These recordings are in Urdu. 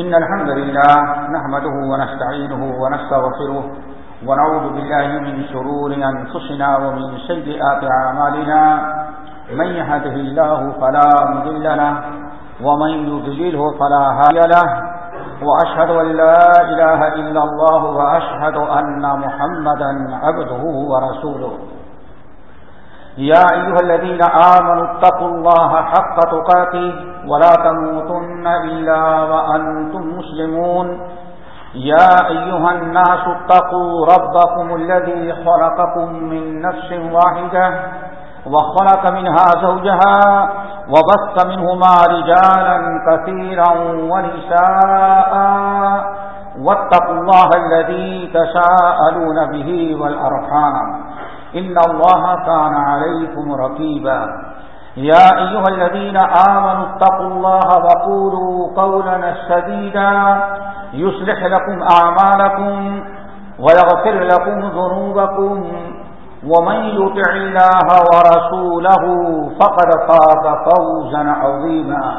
إن الحمد لله نحمده ونستعينه ونستغفره ونعوذ بالله من شرور أنفسنا ومن سيئات عمالنا من يهده الله فلا مذل له ومن يذلله فلا هاي له. وأشهد أن لا إله إلا الله وأشهد أن محمدا عبده ورسوله. يا أيها الذين آمنوا اتقوا الله حق تقاتي ولا تموتن إلا وأنتم مسلمون. يا أيها الناس اتقوا ربكم الذي خلقكم من نفس واحدة وخلق منها زوجها وبث منهما رجالا كثيرا ونساء واتقوا الله الذي تساءلون به والأرحام. إن الله كان عليكم رقيبا. يا أيها الذين آمنوا اتقوا الله وقولوا قولا سديدا. يصلح لكم أعمالكم ويغفر لكم ذنوبكم. ومن يطع الله ورسوله فقد فاز فوزا عظيما.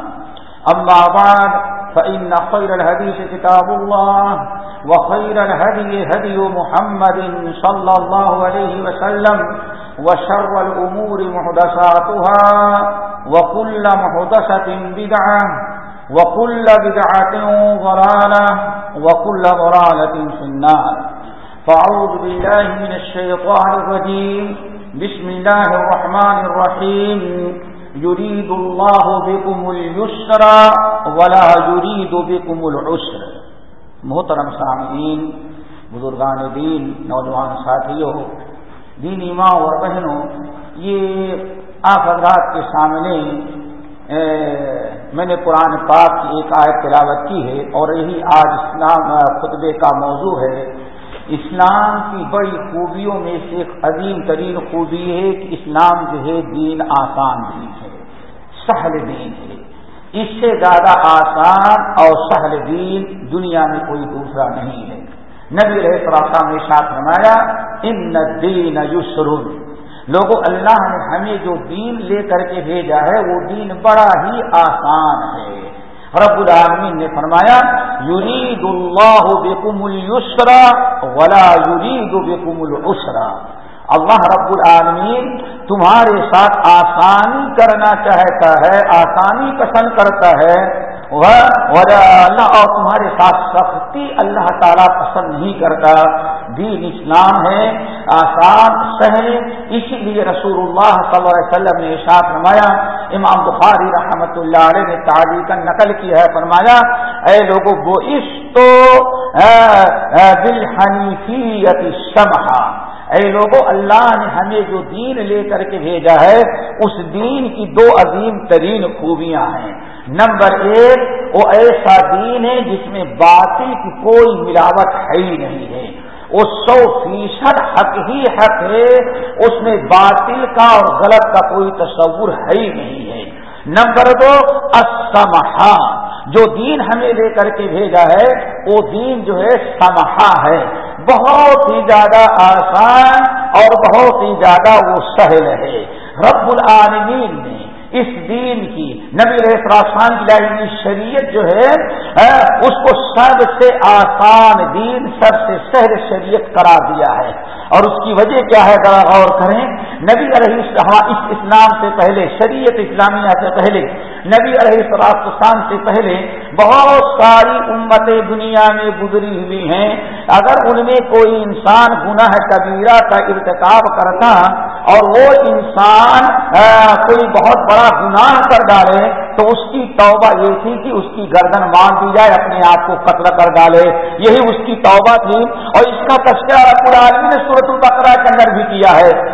أما بعد، فإن خير الهديث كتاب الله. وخير الهدي هدي محمد صلى الله عليه وسلم وشر الأمور محدثاتها وكل محدثة بدعة وكل بدعة ضلالة وكل ضلالة في النار. فأعوذ بالله من الشيطان الرجيم. بسم الله الرحمن الرحيم. يريد الله بكم اليسر ولا يريد بكم العسر. محترم سامعین، بزرگان دین، نوجوان ساتھیوں، دینی ماں اور بہنوں، یہ آپ حضرات کے سامنے میں نے قرآن پاک کی ایک آیت تلاوت کی ہے اور یہی آج اسلام خطبے کا موضوع ہے۔ اسلام کی بڑی خوبیوں میں سے ایک عظیم ترین خوبی ہے کہ اسلام جو ہے دین آسان دین ہے، سہل دین ہے۔ اس سے زیادہ آسان اور سہل دین دنیا میں کوئی دوسرا نہیں ہے۔ نبی رہے پراثا نے ساتھ نمایا ان دین یسر لوگوں، اللہ نے ہمیں جو دین لے کر کے بھیجا ہے، وہ دین بڑا ہی آسان ہے۔ رب العالمین نے فرمایا، یرید اللہ بکم السرا ولا یرید بکم العسرا اللہ رب العالمین تمہارے ساتھ آسانی کرنا چاہتا ہے، آسانی پسند کرتا ہے۔ اللہ اور تمہارے ساتھ سختی اللہ تعالیٰ پسند نہیں کرتا۔ دین اسلام ہے، آسان، سہل۔ اسی لیے رسول اللہ صلی اللہ علیہ وسلم نے ساتھ نمایا امام بخاری رحمت اللہ علیہ نے تعلیم کا نقل کیا ہے، فرمایا، اے لوگوں، وہ اس تو دل حنیفیت سمہا اے لوگوں اللہ نے ہمیں جو دین لے کر کے بھیجا ہے، اس دین کی دو عظیم ترین خوبیاں ہیں۔ نمبر ایک، وہ ایسا دین ہے جس میں باطل کی کوئی ملاوٹ ہے ہی نہیں ہے۔ وہ سو فیصد حق ہی حق ہے، اس میں باطل کا اور غلط کا کوئی تصور ہے ہی نہیں ہے۔ نمبر دو اسمہا جو دین ہمیں لے کر کے بھیجا ہے، وہ دین جو ہے سمہا ہے۔ بہت ہی زیادہ آسان اور بہت ہی زیادہ وہ سہل ہے۔ رب العالمین نے اس دین کی، نبی رحسان کی لائی شریعت جو ہے اس کو سب سے آسان دین، سب سے سہل شریعت قرار دیا ہے۔ اور اس کی وجہ کیا ہے؟ ذرا غور کریں۔ نبی علیہ اس اسلام سے پہلے، شریعت اسلامیہ سے پہلے نبی علیہ السلام سے پہلے بہت ساری امتیں دنیا میں گزری ہوئی ہیں۔ اگر ان میں کوئی انسان گناہ کبیرہ کا ارتکاب کرتا اور وہ انسان کوئی بہت بڑا گناہ کر ڈالے تو اس کی توبہ یہ تھی کہ اس کی گردن مان دی جائے، اپنے آپ کو قتل کر ڈالے۔ یہی اس کی توبہ تھی۔ اور اس کا تذکرہ رب العالمین نے صورت البقرہ کے اندر بھی کیا ہے۔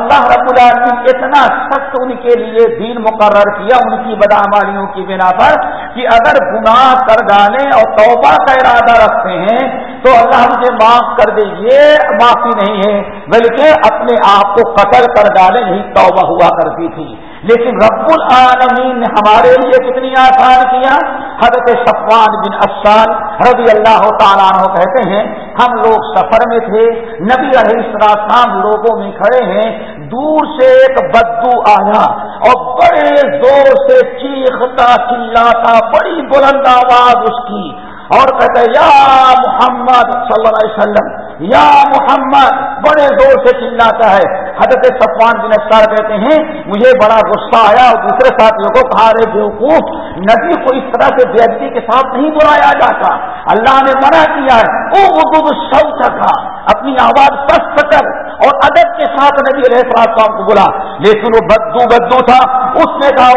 اللہ رب العالمین، اتنا سخت ان کے لیے دین مقرر کیا، ان کی بدامالیوں کی بنا پر کہ اگر گناہ کر ڈالیں اور توبہ کا ارادہ رکھتے ہیں، تو اللہ مجھے معاف کر دے۔ یہ معافی نہیں ہے، بلکہ اپنے آپ کو قتل کر ڈالے یہی توبہ ہوا کرتی تھی۔ لیکن رب العالمین نے ہمارے لیے کتنی آسان کیا؟ حضرت صفوان بن افسان رضی اللہ تعالیٰ عنہ کہتے ہیں، ہم لوگ سفر میں تھے، نبی علیہ السلام لوگوں میں کھڑے ہیں، دور سے ایک بدو آیا اور بڑے زور سے چیختا چلاتا، بڑی بلند آواز اس کی اور کہتے یا محمد صلی اللہ علیہ وسلم، یا محمد، بڑے زور سے چلاتا ہے۔ حضرت صفوان بن اختار کہتے ہیں، مجھے بڑا غصہ آیا اور دوسرے ساتھیوں کو کہا رہے بیوقوف، نبی کو اس طرح سے بےعزتی کے ساتھ نہیں بلایا جاتا۔ اللہ نے منع کیا ہے۔ وہ اردو شوق تھا اپنی آواز پست کر اور ادب کے ساتھ نبی علیہ السلام کو بلا۔ لیکن وہ بدو بدو تھا۔ اس نے کہا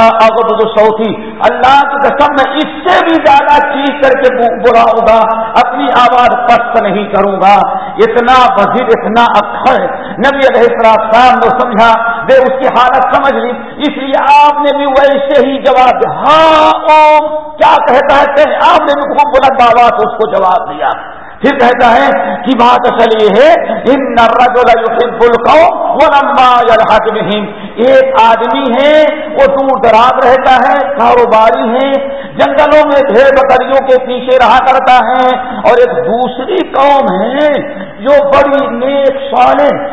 اغد سوتھی اللہ کی قسم، میں اس سے بھی زیادہ چیز کر کے بلاؤں گا۔ اپنی آواز پست نہیں کروں گا۔ اتنا وزیر اتنا اکثر۔ نبی علیہ السلام نے سمجھا دے اس کی حالت سمجھ لی۔ اس لیے آپ نے بھی ویسے ہی جواب دیا۔ ہاں اوم کیا کہتا ہے آپ نے بھی خوب بلند آواز اس کو جواب دیا۔ پھر کہتا ہے کہ بات اصل یہ ہے ان وہ لمبا نہیں ایک آدمی ہے، وہ دور دراز رہتا ہے، کاروباری ہے، جنگلوں میں بھیڑ بکریوں کے پیچھے رہا کرتا ہے اور ایک دوسری قوم ہے جو بڑی نیک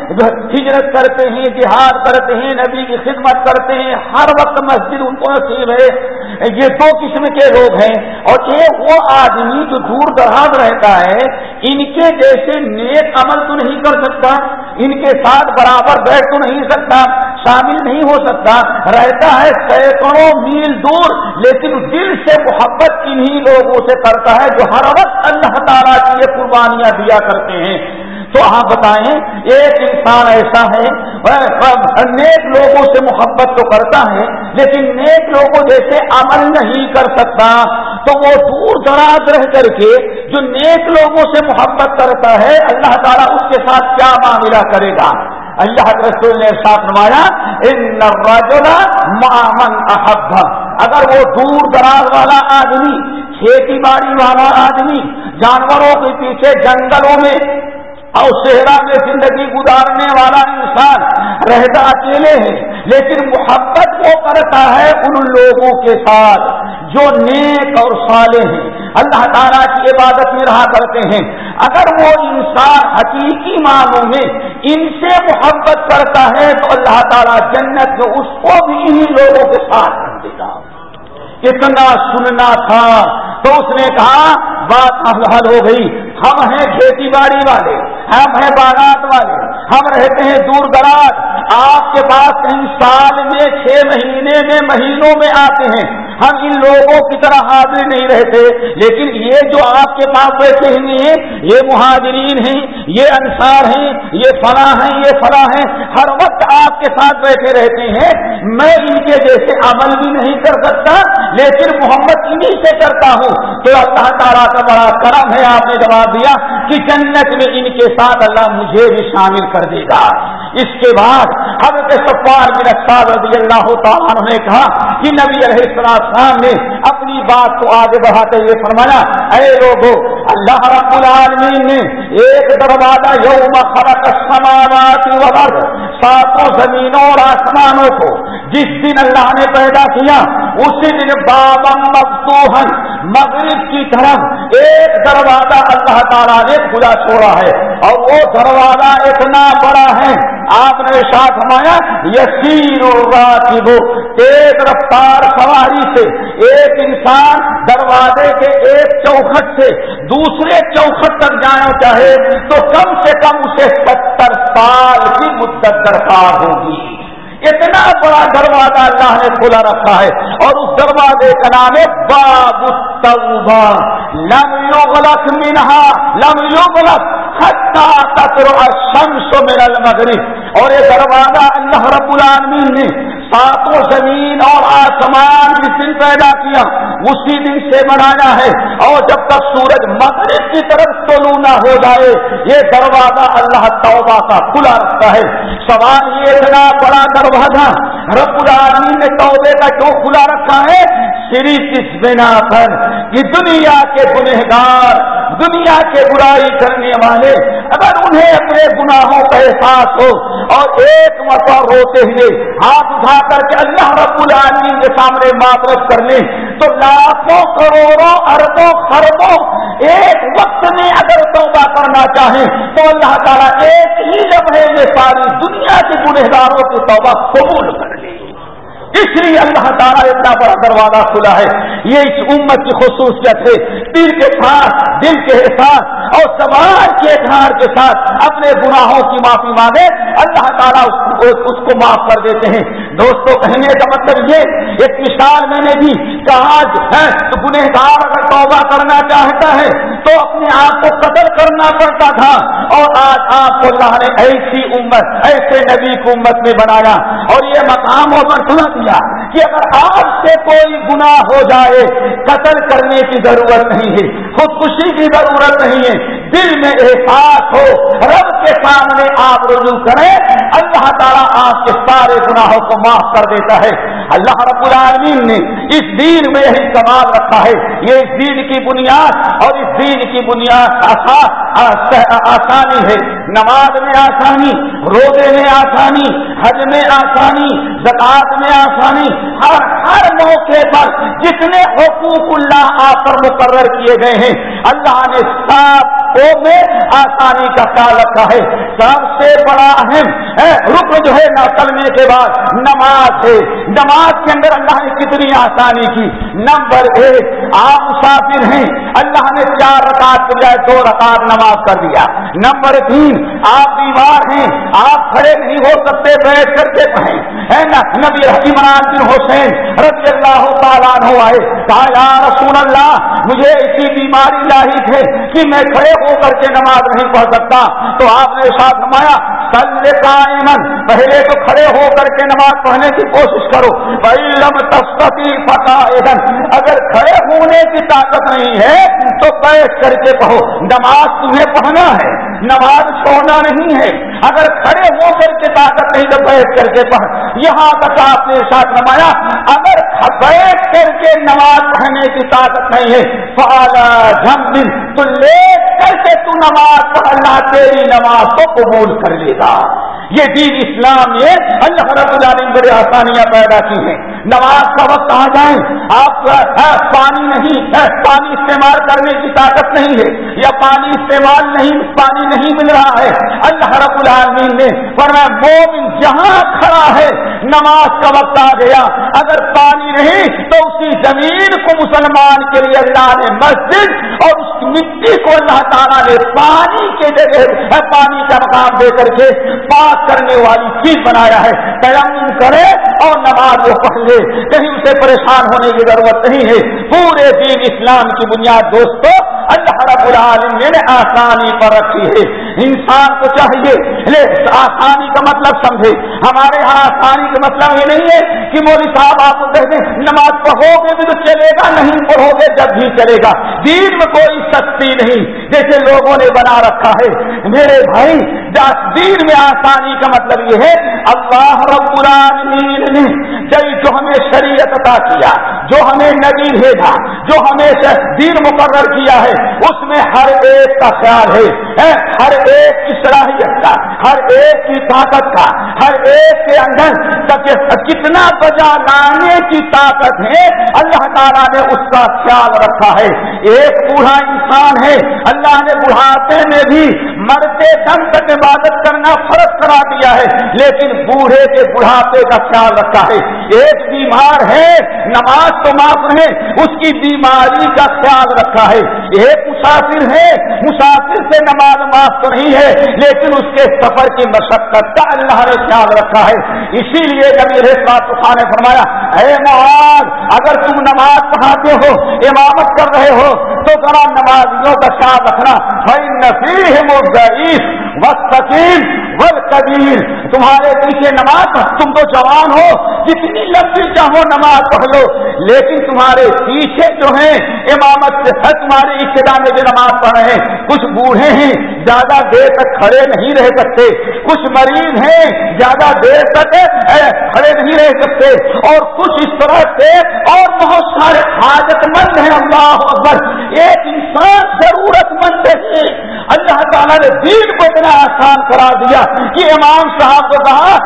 جو ہجرت کرتے ہیں، جہاد کرتے ہیں، نبی کی خدمت کرتے ہیں، ہر وقت مسجد ان کو نصیب ہے۔ یہ دو قسم کے لوگ ہیں۔ اور ایک وہ آدمی جو دور دراز رہتا ہے، ان کے جیسے نیک عمل تو نہیں کر سکتا، ان کے ساتھ برابر بیٹھ تو نہیں سکتا۔ شامل نہیں ہو سکتا۔ رہتا ہے سینکڑوں میل دور، لیکن دل سے محبت انہی لوگوں سے کرتا ہے جو ہر وقت اللہ تعالیٰ کی یہ قربانیاں دیا کرتے ہیں۔ تو آپ بتائیں، ایک انسان ایسا ہے نیک لوگوں سے محبت تو کرتا ہے، لیکن نیک لوگوں جیسے عمل نہیں کر سکتا۔ تو وہ دور دراز رہ کر کے جو نیک لوگوں سے محبت کرتا ہے، اللہ تعالیٰ اس کے ساتھ کیا معاملہ کرے گا؟ اللہ کے رسول نے ساتھ نمایا ان مامن احب. اگر وہ دور دراز والا آدمی، کھیتی باڑی والا آدمی، جانوروں کے پیچھے جنگلوں میں اور صحرا میں زندگی گزارنے والا انسان رہتا اکیلے ہے، لیکن محبت وہ کرتا ہے ان لوگوں کے ساتھ جو نیک اور صالح ہیں۔ اللہ تعالیٰ کی عبادت میں رہا کرتے ہیں۔ اگر وہ انسان حقیقی معنوں میں ان سے محبت کرتا ہے تو اللہ تعالیٰ جنت میں اس کو بھی انہیں لوگوں کے ساتھ کر دے گا اتنا سننا تھا تو اس نے کہا، بات حل ہو گئی۔ ہم ہیں کھیتی باڑی والے، ہم ہیں باغات والے، ہم رہتے ہیں دور دراز۔ آپ کے پاس کئی سال میں چھ مہینے میں مہینوں میں آتے ہیں۔ ہم ان لوگوں کی طرح حاضر نہیں رہتے۔ لیکن یہ جو آپ کے پاس بیٹھے ہوئے ہیں، یہ مہاجرین ہیں، یہ انصار ہیں، یہ فلاں ہیں، یہ فلاں ہیں، ہر وقت آپ کے ساتھ بیٹھے رہتے ہیں۔ میں ان کے جیسے عمل بھی نہیں کر سکتا، لیکن محمد انہیں سے کرتا ہوں۔ تو اللہ تعالیٰ کا بڑا کرم ہے آپ نے جواب دیا کہ جنت میں ان کے ساتھ اللہ مجھے بھی شامل کر دے گا۔ اس کے بعد حضرت صفار بن اختار رضی اللہ تعالیٰ نے کہا کہ نبی علیہ السلام نے اپنی بات کو آگے بڑھاتے ہوئے فرمایا، اے لوگوں اللہ رب العالمین نے ایک دروازہ یوم خلق السماوات والارض ساتوں زمینوں اور آسمانوں کو جس دن اللہ نے پیدا کیا، اسی دن بابم مفتوحن مغرب کی طرف ایک دروازہ اللہ تعالیٰ نے کھلا چھوڑا ہے اور وہ دروازہ اتنا بڑا ہے، آپ نے ساتھ ہمایا یسیر تیز رفتار سواری سے، ایک انسان دروازے کے ایک چوکھٹ سے، دوسرے چوکھٹ تک جانا چاہے تو کم سے کم اسے ستر سال کی مدت درکار ہوگی۔ اتنا بڑا دروازہ اللہ نے کھلا رکھا ہے اور اس دروازے کا نام ہے باب لم یغلق منہا، لم یغلق حتی تطرع الشمس من المغرب۔ اور یہ دروازہ اللہ رب العالمین نے ساتوں زمین اور آسمان جس دن پیدا کیا، اسی دن سے بنایا ہے۔ اور جب تک سورج مغرب کی طرف تو نہ ہو جائے، یہ دروازہ اللہ توبہ کا کھلا رکھتا ہے۔ سوال یہ اتنا بڑا دروازہ رب العالمین نے توبے کا کیوں کھلا رکھا ہے؟ صرف اس بنا پر کہ دنیا کے گنہگار دنیا کے برائی کرنے والے اگر انہیں اپنے گناہوں کا احساس ہو اور ایک مرتبہ روتے ہوئے ہاتھ اٹھا کر کے اللہ رب العالمین کے سامنے معذرت کر لیں، تو لاکھوں کروڑوں اربوں خربوں ایک وقت میں اگر توبہ کرنا چاہیں تو اللہ تعالیٰ ایک ہی لمحے میں ساری دنیا کے گنہداروں کی توبہ قبول کر لے۔ اس لیے اللہ تعالیٰ اتنا بڑا دروازہ کھلا ہے۔ یہ اس امت کی خصوصیت ہے۔ دل کے ساتھ، دل کے احساس اور سماج کے اظہار کے ساتھ اپنے گناہوں کی معافی مانگے، اللہ تعالیٰ اس کو معاف کر دیتے ہیں۔ دوستوں کہنے کا مطلب یہ، ایک مثال میں نے بھی کہا ہے تو گنہگار اگر توبہ کرنا چاہتا ہے تو اپنے آپ کو قتل کرنا پڑتا تھا۔ اور آج آپ کو اللہ نے ایسی امت، ایسے نبی کو امت میں بنایا۔ اور یہ مقام اور سنا دیا کہ اگر آپ سے کوئی گناہ ہو جائے، قتل کرنے کی ضرورت نہیں ہے، خودکشی کی ضرورت نہیں ہے۔ دل میں احساس ہو، رب کے سامنے آپ رجوع کریں۔ اللہ تعالیٰ آپ کے سارے گناہوں کو معاف کر دیتا ہے۔ اللہ رب العالمین نے اس دین میں یہی کمال رکھا ہے۔ یہ اس دین کی بنیاد اور اس دین کی بنیاد آسانی ہے۔ نماز میں آسانی، روزے میں آسانی، حج میں آسانی زکات میں آسانی، ہر ہر موقع پر جتنے حقوق اللہ آپ پر مقرر کیے گئے ہیں، اللہ نے سات میں آسانی کا خیال رکھا ہے۔ سب سے بڑا اہم رک جو ہے نہ کرنے کے بعد نماز ہے۔ نماز کے اندر اللہ نے کتنی آسانی کی۔ نمبر ایک، آپ مسافر ہیں۔ اللہ نے چار رکعت کے بجائے دو رکعت نماز کر دیا۔ نمبر تین، آپ بیمار ہیں۔ آپ کھڑے نہیں ہو سکتے، بیٹھ کر کے پڑھیں۔ نبی عمران بن حسین رضی اللہ تعالیٰ آئے۔ کہا، یا رسول اللہ، مجھے ایسی بیماری لاحق ہے کہ میں کھڑے ہو کر کے نماز نہیں پڑھ سکتا تو آپ نے ساتھ نمایا قائمن پہلے تو کھڑے ہو کر کے نماز پڑھنے کی کوشش کرو۔ لم تستی فتح اگر کھڑے ہونے کی طاقت نہیں ہے تو بیٹھ کر کے پڑھو نماز تمہیں پڑھنا ہے، نماز چھوڑنا نہیں ہے۔ اگر کھڑے ہو کر کے طاقت نہیں تو بیٹھ کر کے پڑھ۔ یہاں تک آپ نے ساتھ نمایا اگر بیٹھ کر کے نماز پڑھنے کی طاقت نہیں ہے فالا جم دن تو لے کر کے تو نماز پڑھنا تیری نماز کو قبول کر لے۔ گا یہ دین اسلام نے اللہ رب العالمین بڑی آسانیاں پیدا کی ہیں۔ نماز کا وقت آ جائیں آپ پانی نہیں پانی استعمال کرنے کی طاقت نہیں ہے، یا پانی استعمال نہیں، پانی نہیں مل رہا ہے۔ اللہ رب العالمین نے، ورنہ مومن جہاں کھڑا ہے، نماز کا وقت آ گیا۔ اگر پانی نہیں تو اسی زمین کو مسلمان کے لیے اللہ نے مسجد اور اس مٹی کو اللہ تعالیٰ نے پانی کے جگہ پانی کا مقام دے کر کے پاک کرنے والی چیز بنایا ہے۔ تیمم کرے اور نماز وہ پڑھ لے۔ کہیں اسے پریشان ہونے کی ضرورت نہیں ہے۔ پورے دین اسلام کی بنیاد دوستوں اللہ رب العالمین نے آسانی پر رکھی ہے۔ انسان کو چاہیے آسانی کا مطلب سمجھے۔ ہمارے یہاں آسانی کا مطلب یہ نہیں ہے کہ مودی صاحب آپ کو کہتے نماز پڑھو گے بھی تو چلے گا، نہیں پڑھو گے جب بھی چلے گا۔ دین میں کوئی سختی نہیں، جیسے لوگوں نے بنا رکھا ہے۔ میرے بھائی دین میں آسانی کا مطلب یہ ہے، اللہ رب العالمین نے جو ہمیں شریعت عطا کیا، جو ہمیں نبی بھیجا، جو ہمیں دین مقرر کیا ہے، اس میں ہر ایک کا خیال ہے۔ ہر ایک کی صلاحیت کا ہر ایک کی طاقت کا ہر ایک کے اندر کتنا بجا لانے کی طاقت ہے، اللہ تعالیٰ نے اس کا خیال رکھا ہے۔ ایک بوڑھا انسان ہے، اللہ نے بڑھاپے میں بھی مرتے دم تک عبادت کرنا فرض کرا دیا ہے، لیکن بوڑھے کے بڑھاپے کا خیال رکھا ہے۔ ایک بیمار ہے، نماز تو معاف رہے اس کی بیماری کا خیال رکھا ہے۔ ایک مسافر ہے، مسافر سے نماز معاف تو نہیں ہے، لیکن اس کے سفر کی مشقت کا اللہ نے خیال رکھا ہے۔ اسی لیے جب یہ نے فرمایا، اے معاذ، اگر تم نماز پڑھاتے ہو، امامت کر رہے ہو، تو ذرا نمازیوں کا خیال رکھنا۔ بھائی نفیس وقت کبیر تمہارے پیچھے نماز، تم تو جوان ہو، جتنی لمبی چاہو نماز پڑھ لو۔ لیکن تمہارے پیچھے جو ہیں، امامت سے تمہارے ابتدا میں جو نماز پڑھ رہے ہیں، کچھ بوڑھے ہیں، زیادہ دیر تک کھڑے نہیں رہ سکتے۔ کچھ مریض ہیں، زیادہ دیر تک کھڑے نہیں رہ سکتے۔ اور کچھ اس طرح سے اور بہت سارے حاجت مند ہیں۔ اللہ اکبر، ایک انسان ضرورت مند ہے۔ اللہ تعالیٰ نے دین کو اتنا آسان کرا دیا کہ امام صاحب کو کہا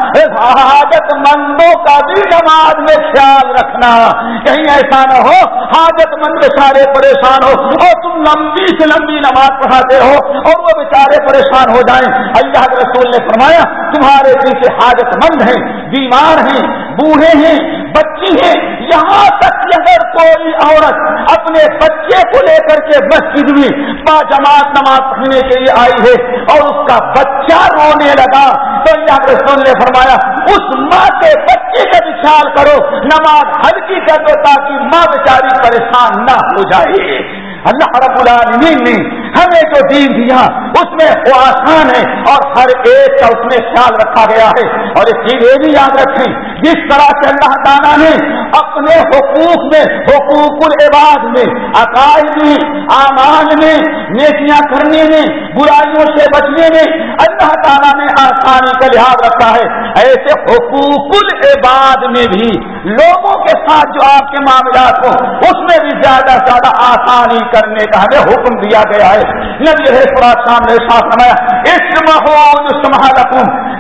حاجت مندوں کا بھی نماز میں خیال رکھنا۔ کہیں ایسا نہ ہو، حاجت مند سارے پریشان ہو، اور تم لمبی سے لمبی نماز پڑھاتے ہو، اور وہ بیچارے پریشان ہو جائیں۔ اللہ کے رسول نے فرمایا، تمہارے پیچھے حاجت مند ہیں، بیمار ہیں، بوڑھے ہیں، بچی ہیں۔ یہاں تک کہ اگر کوئی عورت اپنے بچے کو لے کر کے مسجد میں با جماعت نماز پڑھنے کے لیے آئی ہے اور اس کا بچہ رونے لگا، تو اللہ کے سن نے فرمایا، اس ماں کے بچے کا بھی خیال کرو، نماز ہلکی کر دو تاکہ ماں بیچاری پریشان نہ ہو جائے۔ اللہ رب العالمین نے ہمیں جو دین دیا، اس میں وہ آسان ہے اور ہر ایک کا اس میں خیال رکھا گیا ہے۔ اور اس چیز یہ بھی یاد رکھیں، جس طرح سے اللہ تعالیٰ نے اپنے حقوق میں، حقوق العباد میں، عقائد میں امان میں نیکیاں کرنے میں برائیوں سے بچنے میں اللہ تعالیٰ نے آسانی کا لحاظ رکھا ہے۔ ایسے حقوق العباد میں بھی لوگوں کے ساتھ جو آپ کے معاملات ہوں، اس میں بھی زیادہ سے زیادہ آسانی کرنے کا ہمیں حکم دیا گیا ہے۔ نبی ہے سامنے ساتھ سمایا اس محول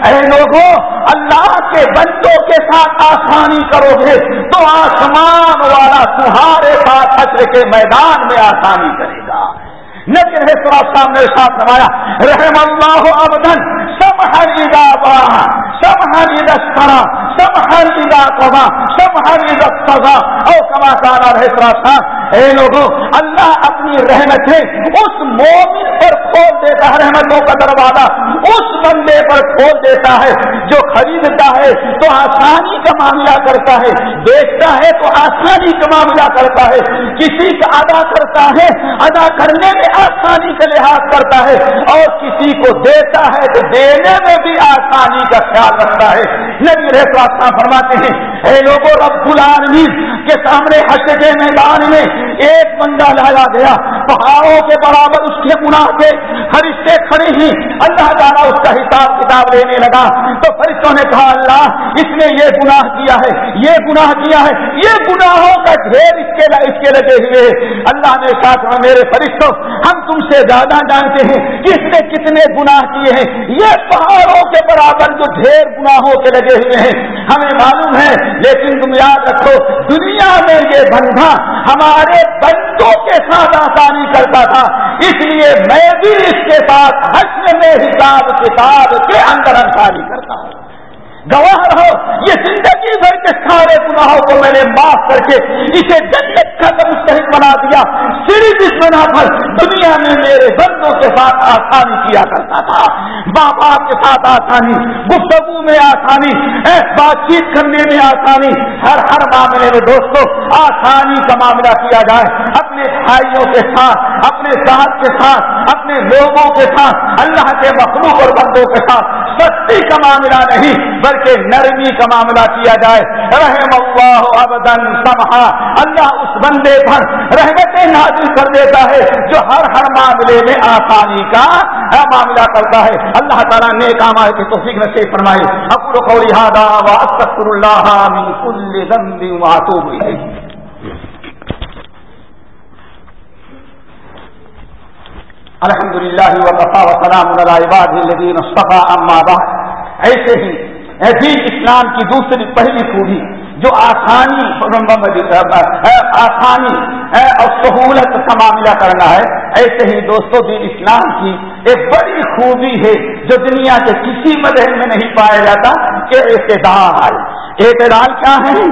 اے لوگوں، اللہ کے بندوں کے ساتھ آسانی کرو گے تو آسمان والا تمہارے ساتھ حشر کے میدان میں آسانی کرے گا۔ نبی ہے سامنے ساتھ سمایا رحم اللہ ابدن سب ہر ادا بڑا سب ہر عدت کرا سب ہر ادا کما سب ہر عدت سزا او کما کانا رہے اے لوگوں اللہ اپنی رحمتیں اس مومن پر کھول دیتا ہے، رحمتوں کا دروازہ اس بندے پر کھول دیتا ہے جو خریدتا ہے، تو آسانی کا معاملہ کرتا ہے، بیچتا ہے، تو آسانی کا معاملہ کرتا ہے، کسی کا ادا کرتا ہے، ادا کرنے میں آسانی کا لحاظ کرتا ہے اور کسی کو دیتا ہے تو دینے میں بھی آسانی کا خیال رکھتا ہے۔ نبی رہتا فرماتے ہیں، اے لوگوں رب العالمین کے سامنے حشر کے میدان میں ایک بندہ لایا گیا۔ پہاڑوں کے برابر اس کے گناہ کے فرشتے کھڑے ہی اللہ تعالیٰ اس کا حساب کتاب لینے لگا۔ تو فرشتوں نے کہا، اللہ، اس نے یہ گناہ کیا ہے، یہ گناہ کیا ہے۔ یہ گناہوں کا ڈھیر اس کے اس کے لگے ہوئے۔ اللہ نے ساتھ میں میرے فرشتوں ہم تم سے زیادہ جانتے ہیں۔ کہ اس نے کتنے گناہ کیے ہیں۔ یہ پہاڑوں کے برابر جو ڈھیر گناہوں کے لگے ہوئے ہیں، ہمیں معلوم ہے، لیکن تم یاد رکھو، دنیا میں یہ بندہ ہمارے بندوں کے ساتھ آسانی کرتا تھا۔ اس لیے میں بھی اس کے ساتھ حسن میں حساب کتاب کے اندر آسانی کرتا ہوں۔ گواہ رہو، یہ زندگی بھر کے سارے گناہوں کو میں نے معاف کر کے اسے جنت کا مستحق بنا دیا۔ صرف اس بنا پر دنیا میں میرے بندوں کے ساتھ آسانی کیا کرتا تھا۔ ماں باپ کے ساتھ آسانی، گفتگو میں آسانی بات چیت کرنے میں آسانی۔ ہر ہر معاملے میں دوستوں آسانی کا معاملہ کیا جائے۔ اپنے بھائیوں کے ساتھ، اپنے ساتھ کے ساتھ، اپنے لوگوں کے ساتھ، اللہ کے مخلوق اور بندوں کے ساتھ۔ سستی کا معاملہ نہیں بلکہ نرمی کا معاملہ کیا جائے۔ رحم اللہ ابدن سمہا اللہ اس بندے پر رحمتیں نازل کر دیتا ہے جو ہر ہر معاملے میں آسانی کا معاملہ کرتا ہے۔ اللہ تعالیٰ نے کام آئے کہ توفیق نصیب فرمائے۔ اکر قولی هذا واستغفر الله من كل ذنب واتوب الیہ۔ الحمد للہ وقفا وسلام عباد الذین اصطفى اما بعد۔ ایسے ہی دین اسلام کی دوسری پہلی خوبی جو آسانی آسانی اور سہولت کا معاملہ کرنا ہے، ایسے ہی دوستوں دین اسلام کی ایک بڑی خوبی ہے، جو دنیا کے کسی مذہب میں نہیں پایا جاتا، کہ اعتدال اعتدال کیا ہے؟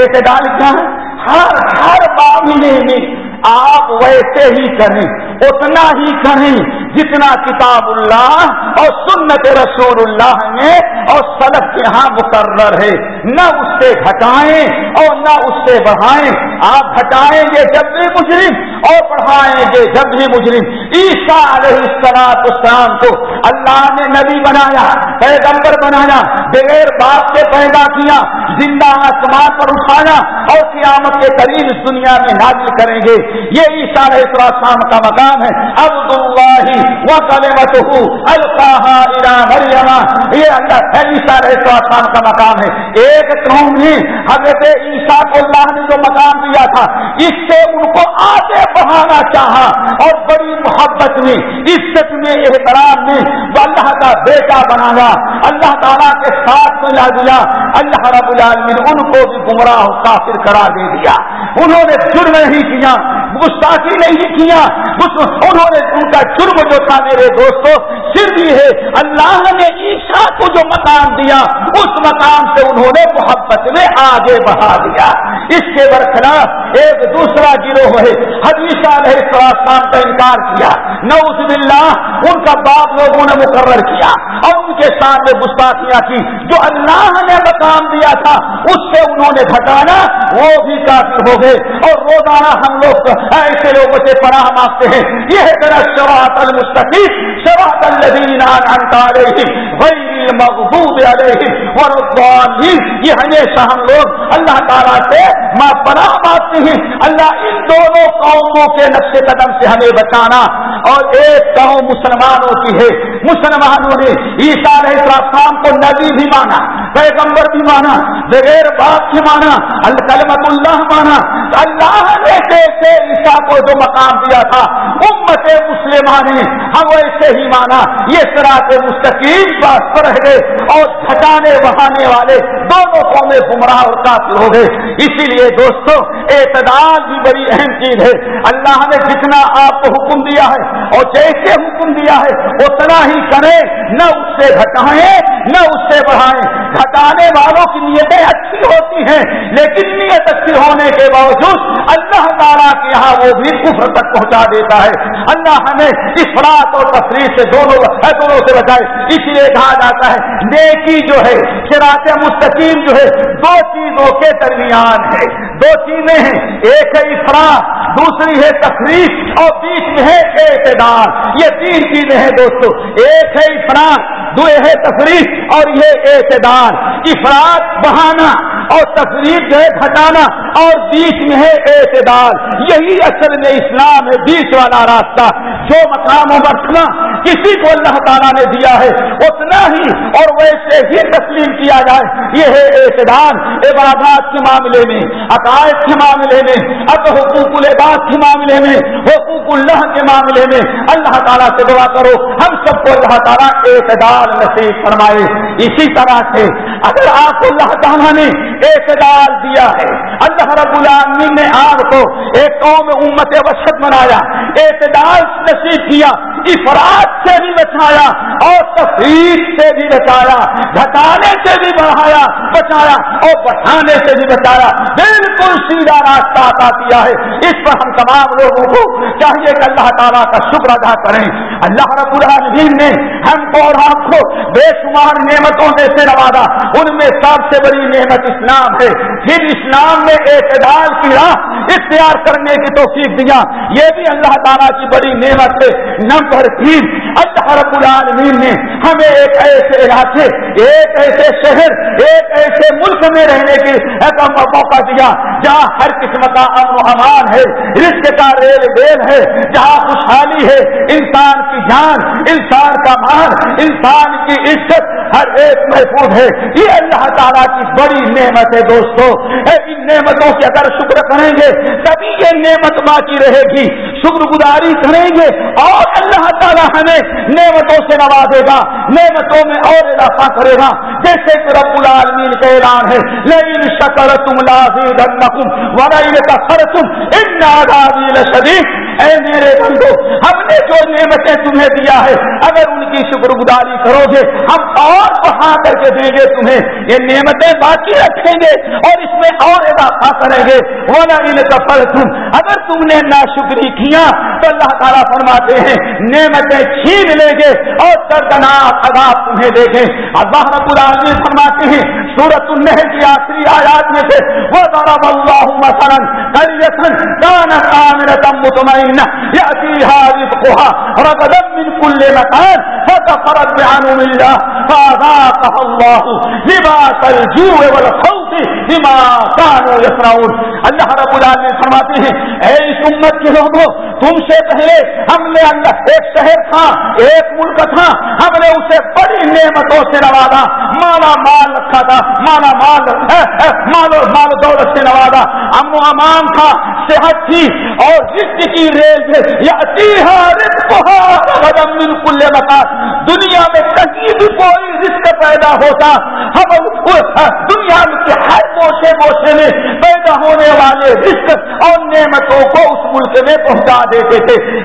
اعتدال کیا ہے؟ ہر ہر معاملے میں آپ ویسے ہی کریں۔ اتنا ہی کریں جتنا کتاب اللہ اور سنت رسول اللہ میں اور سلف کے ہاں مقرر ہے۔ نہ اس سے گھٹائیں اور نہ اس سے بڑھائیں۔ آپ گھٹائیں گے جب بھی مجرم اور بڑھائیں گے جب بھی مجرم۔ عیسیٰ علیہ السلام اسلام کو اللہ نے نبی بنایا، پیغمبر بنایا، بغیر باپ سے پیدا کیا، زندہ آسمان پر اٹھایا اور قیامت کے قریب اس دنیا میں نازل کریں گے۔ یہ عیسیٰ علیہ السلام کا مقام ہے۔ عبد اللہ و کلمتہ القاہا مریم۔ یہ اللہ عیسیٰ علیہ السلام کا مقام ہے۔ ایک قوم نے حضرت عیسیٰ کو اللہ نے جو مقام دیا تھا، اس سے ان کو آگے بڑھانا چاہا اور بڑی محبت میں عزت میں احترام میں اللہ کا بیٹا بنایا۔ اللہ تعالیٰ کے ساتھ ملا دیا۔ اللہ رب العالمین ان کو بھی گمراہ کافر کرا دے دیا۔ انہوں نے جرم نہیں کیا، گستاخی نہیں کیا۔ انہوں نے ان کا جرم جو تھا میرے دوستوں صرف یہ ہے، اللہ نے عیشا کو جو مقام دیا، اس مقام سے انہوں نے محبت میں آگے بڑھا دیا۔ اس کے برخلاف ایک دوسرا گروہ ہے حدیثہ علیہ السلام کا انکار کیا۔ نوز باللہ، ان کا باپ لوگوں نے مقرر کیا۔ اور ان کے سامنے گستاخیاں کی۔ جو اللہ نے مقام دیا تھا، اس سے انہوں نے گھٹانا وہ بھی کافی ہو گئے۔ اور روزانہ ہم لوگ ایسے لوگوں سے پناہ مانگتے ہیں یہ طرح شراط المستقیم شراط الذین انعمت علیہم، غیر المغضوب علیہم والضالین یہ ہمیشہ ہم لوگ اللہ تعالیٰ سے ماں پناہ مانگتے ہیں۔ اللہ ان دونوں قوموں کے نقش قدم سے ہمیں بچانا۔ اور ایک قوم مسلمانوں کی ہے۔ مسلمانوں نے عیسیٰ علیہ السلام کو نبی بھی مانا۔ پیغمبر بھی مانا بغیر باپ بھی مانا الکلمت اللہ مانا اللہ نے جیسے عیسیٰ کو جو مقام دیا تھا، امت مسلمان نے ہم ویسے ہی مانا یہ سراط مستقیم بات پر رہ گئے اور گھٹانے بہانے والے دونوں قومیں گمراہ اور کافی ہو گئے۔ اسی لیے دوستوں اعتدال بھی بڑی اہم چیز ہے۔ اللہ نے جتنا آپ کو حکم دیا ہے اور جیسے حکم دیا ہے، اتنا ہی کریں۔ نہ اس سے گھٹائیں، نہ اس سے بڑھائیں۔ گھٹانے والوں کی نیتیں اچھی ہوتی ہیں، لیکن نیت اچھی ہونے کے باوجود اللہ تعالیٰ کے یہاں وہ بھی کفر تک پہنچا دیتا ہے۔ اللہ ہمیں افراد اور تفریح سے دونوں دونوں سے بچائے۔ اس لیے کہا جاتا ہے، نیکی جو ہے شراط مستقیم جو ہے، دو چیزوں کے درمیان ہے۔ دو چیزیں ہیں، ایک ہے افراد دوسری ہے تفریح، اور بیچ میں ہے اعتدار یہ تین چیزیں ہیں دوستو۔ ایک ہے افراد دو ہے تفریح اور یہ اعتدار افراد بہانا اور تفریح جو ہے گھٹانا اور بیچ میں ہے اعتدال۔ یہی اصل میں اسلام ہے، بیچ والا راستہ۔ جو مقام و مرتبہ کسی کو اللہ تعالیٰ نے دیا ہے، اتنا ہی اور ویسے ہی تسلیم کیا جائے۔ یہ ہے اعتدال عبادات کے معاملے میں، عقائد کے معاملے میں اب حقوق العباد کے معاملے میں، حقوق اللہ کے معاملے میں۔ اللہ تعالیٰ سے دعا کرو، ہم سب کو اللہ تعالیٰ اعتدال نصیب فرمائے اسی طرح سے اگر آپ کو اللہ تعالیٰ نے اعتدال دیا ہے۔ اللہ رب العالمین نے آپ کو ایک قوم امت وسط بنایا اعتدال نصیب کیا، افراد سے بھی بچایا اور تفریح سے بھی بچایا، گھٹانے سے بھی بڑھایا، بچایا اور بڑھانے سے بھی بچایا۔ بالکل سیدھا راستہ عطا کیا ہے۔ اس پر ہم تمام لوگوں کو چاہیے کہ اللہ تعالیٰ کا شکر ادا کریں۔ اللہ رب العالمین نے ہم کو اور آپ کو بے شمار نعمتوں میں سے نوازا۔ ان میں سب سے بڑی نعمت اس اسلام ہے۔ پھر اسلام میں اعتدال کی راہ اختیار کرنے کی توفیق دیا۔ یہ بھی اللہ تعالیٰ کی بڑی نعمت ہے۔ نمبر تین، اللہ رب العالمین نے ہمیں ایک ایسے علاقے، ایک ایسے شہر، ایک ایسے ملک میں رہنے کی موقع دیا، جہاں ہر قسم کا امن و امان ہے رشتے کا ریل ریل ہے، جہاں خوشحالی ہے۔ انسان کی جان، انسان کا مان انسان کی عزت ہر ایک محفوظ ہے۔ یہ اللہ تعالیٰ کی بڑی نعمت نعمت ہے دوستو۔ ان نعمتوں کے اگر شکر کریں گے، تبھی یہ نعمت باقی رہے گی۔ شکر گزاری کریں گے اور اللہ تعالیٰ ہمیں نعمتوں سے نوازے گا، نعمتوں میں اور اضافہ کرے گا۔ جیسے کہ رب العالمین کا اعلان ہے لیکن شکر تم لازی ورائن کا خر تم ان شدید اے میرے بندو، ہم نے جو نعمتیں تمہیں دیا ہے، اگر ان کی شکر گزاری کرو گے، ہم اور بڑھا کر کے دیں گے تمہیں۔ یہ نعمتیں باقی رکھیں گے اور اس میں اور اضافہ کریں گے۔ والا ان کا تم اگر تم نے ناشکری کیا، تو اللہ تعالیٰ فرماتے ہیں، نعمتیں چھین لیں گے اور دردناک عذاب تمہیں دے گے۔ اللہ رب العالمین فرماتے ہیں سورت النحل کی آخری آیات میں سے وہ ضرب اللہ مثلا قرية كانت آمنة مطمئنة يأتيها رزقها رغدا من كل مكان. فكفرت بعنهم الله فأذاقها الله لباس الجوع والخوف بما كانوا يصنعون۔ اللہ رب العالمین فرماتے ہیں، اے اس امت کے لوگوں، تم سے پہلے ہم نے اللہ ایک شہر تھا، ایک ملک تھا، ہم نے اسے بڑی نعمتوں سے نوازا۔ مالا مال رکھا تھا، مالا مال مال مال دولت سے نوازا۔ امن و امان تھا، صحت تھی، اور رشت کی ریل یا بالکل بتا دنیا میں کہیں بھی کوئی رزق پیدا ہوتا، ہم دنیا کے ہر موشے موشے میں پیدا ہونے والے رزق اور نعمتوں کو اس ملک میں پہنچا دیتے تھے۔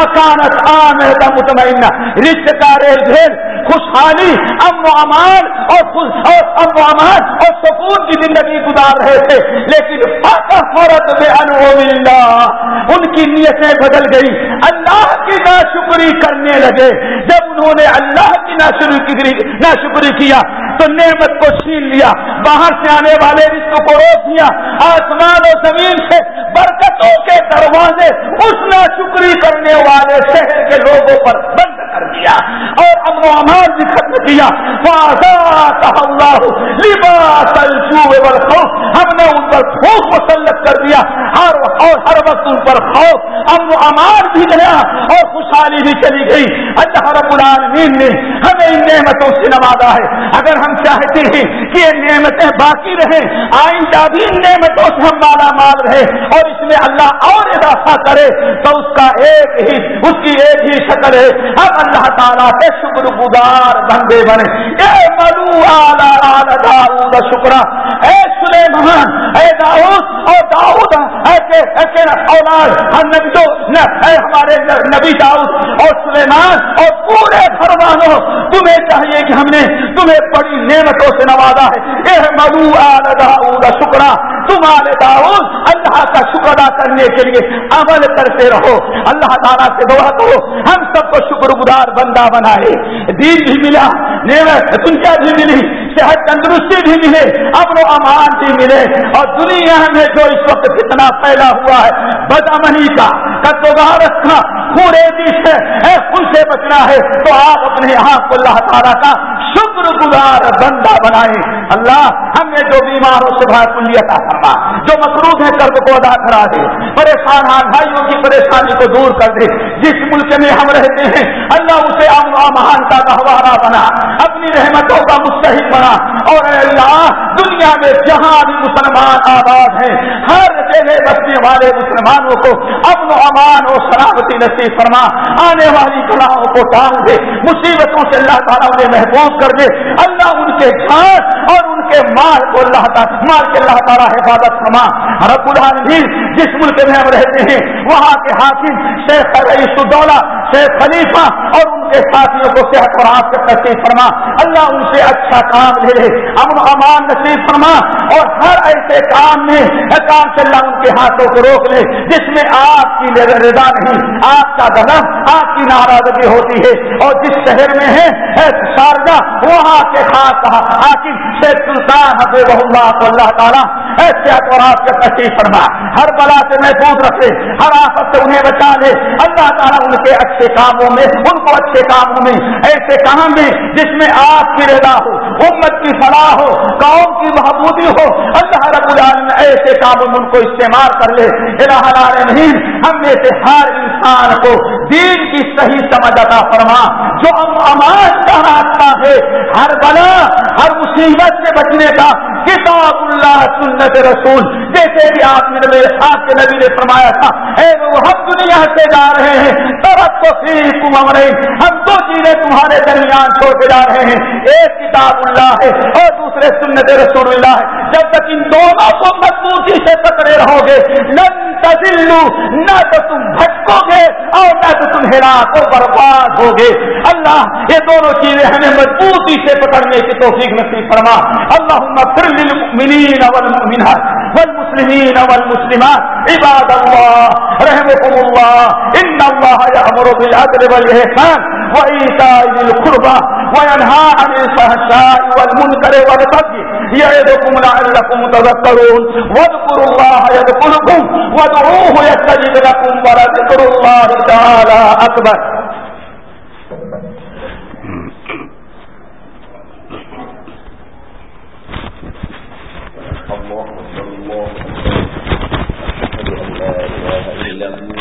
آکانت آمد مطمئنہ رشت کا ریل بھیل، خوشحالی، امن و امان اور امن و امان اور سکون کی زندگی گزار رہے تھے۔ لیکن فرت بے اللہ ان کی نیتیں بدل گئی اللہ کی ناشکری کرنے لگے۔ جب انہوں نے اللہ کی ناشکری ناشکری کیا، تو نعمت کو چھین لیا۔ باہر سے آنے والے رشتوں کو روک دیا۔ آسمان و زمین سے برکتوں کے دروازے اس ناشکری کرنے والے شہر کے لوگوں پر بند کر دیا اور امن و امان بھی ختم کیا۔ ہم نے ان پر خوف مسلط کر دیا۔ ہر اور ہر وقت ان پر خوف۔ امن و امان بھی گیا اور خوشحالی بھی چلی گئی۔ اللہ رب العالمین نے ہمیں ان نعمتوں سے نوازا ہے۔ اگر ہم چاہتے ہیں کہ یہ نعمتیں باقی رہیں، آئندہ بھی ان نعمتوں سے ہم مالا مال رہے اور اس میں اللہ اور اضافہ کرے تو اس کا ایک ہی اس کی ایک ہی شکل ہے۔ ہم اللہ تعالیٰ کے شکر گزار بندے بنے۔ اے ملو آلہ داؤد شکرا اے سلیمان، اے داؤد اور داؤد اولاد اے ہمارے نبی داؤد اور سلیمان اور پورے گھر والوں، تمہیں چاہیے کہ ہم نے تمہیں بڑی نعمتوں سے نوازا ہے۔ اے ملو آلہ داؤد شکرا تمہارے داؤد، اللہ کا شکر ادا کرنے کے لیے عمل کرتے رہو۔ اللہ تعالیٰ سے دعا کرو، ہم سب کو شکر گزار بندہ بنائے۔ دین بھی ملا، نعمت دنیا بھی ملی، صحت تندرستی بھی ملے، امن و امان بھی ملے۔ اور دنیا میں جو اس وقت کتنا پھیلا ہوا ہے، بدامنی کا کتوگارت کا خوریزی سے ان سے بچنا ہے۔ تو آپ اپنے یہاں کو اللہ تعالیٰ کا شکر گزار بندہ بنائے۔ اللہ ہم نے جو بیماروں سے بھائی کلیتا کرنا جو مصروف ہے قرض کو ادا کرا دے۔ پریشان ہاں بھائیوں کی پریشانی کو دور کر دے۔ جس ملک میں ہم رہتے ہیں، اللہ اسے امن مہانتا کا ہمارا بنا۔ اپنی رحمتوں کا مستحق بنا۔ اور اے اللہ، دنیا میں جہاں بھی مسلمان آباد ہیں، ہر جگہ بسنے والے مسلمانوں کو امن و امان اور سلامتی نصیب فرما۔ آنے والی کلاؤں کو ٹال دے۔ مصیبتوں سے اللہ تعالیٰ انہیں محفوظ کر دے۔ اللہ ان کے گھاٹ اور ان کے مال کو اللہ تعالیٰ مال کے اللہ تعالیٰ حفاظت فرما۔ رب العالمین، جس ملک میں ہم رہتے ہیں، وہاں کے حاکم شیخ رئیس الدولہ، شیخ خلیفہ اور ان کے ساتھیوں کو صحت اور آپ کے نصیب فرما۔ اللہ ان سے اچھا کام لے لے، امن امان نصیب فرما۔ اور ہر ایسے کام میں کام سے اللہ ان کے ہاتھوں کو روک لے، جس میں آپ کی رضا نہیں، آپ کا دلم آپ کی ناراضگی ہوتی ہے۔ اور جس شہر میں ہے شارجہ وہاں کے خاص حاکم شیخ سلطان حفیظ اللہ کو اللہ تعالیٰ ایسے اور آپ کے تشریف فرما، ہر بلا سے محفوظ رکھے، ہر آفت سے انہیں بچا لے۔ اللہ تعالیٰ ان کے اچھے کاموں میں، ان کو اچھے کاموں میں ایسے کام میں جس میں آپ کی رضا ہو، امت کی فلاح ہو، قوم کی محبوبی ہو۔ اللہ رب العالمین ایسے کاموں میں ان کو استعمال کر لے۔ العالمین، ہم میں سے ہر انسان کو دین کی صحیح سمجھ عطا فرما، جو امان کا راستہ ہے، ہر بلا، ہر مصیبت سے بچنے کا، کتاب اللہ، سنت رسول، جیسے بھی آپ نے میرے آپ کے نبی نے فرمایا تھا، اے وہ ہم دنیا سے جا رہے ہیں طرف تو پھر ہم دو چیزیں تمہارے درمیان چھوڑ کے جا رہے ہیں، ایک کتاب اللہ ہے اور دوسرے سنت رسول اللہ ہے۔ جب تک ان دونوں کو مضبوطی سے پکڑے رہو گے، لن تزلو نہ تو تم بھٹکو گے اور نہ تو تم ہلاک کو برباد ہوگے۔ اللہ، یہ دونوں چیزیں ہمیں مضبوطی سے پکڑنے کی توفیق نصیب فرما۔ اللہ پھر للمؤمنین والمؤمنات والمسلمین والمسلمات، عباد اللہ رحمكم الله ان الله يأمر بالعدل والإحسان وإيتاء ذي القربى وينهى عن الفحشاء والمنكر والبغي يعظكم لعلكم تذكرون واذكروا الله يذكركم وادعوه يستجب لكم ولذكر الله تعالى أكبر الله أشهد أن لا إله إلا الله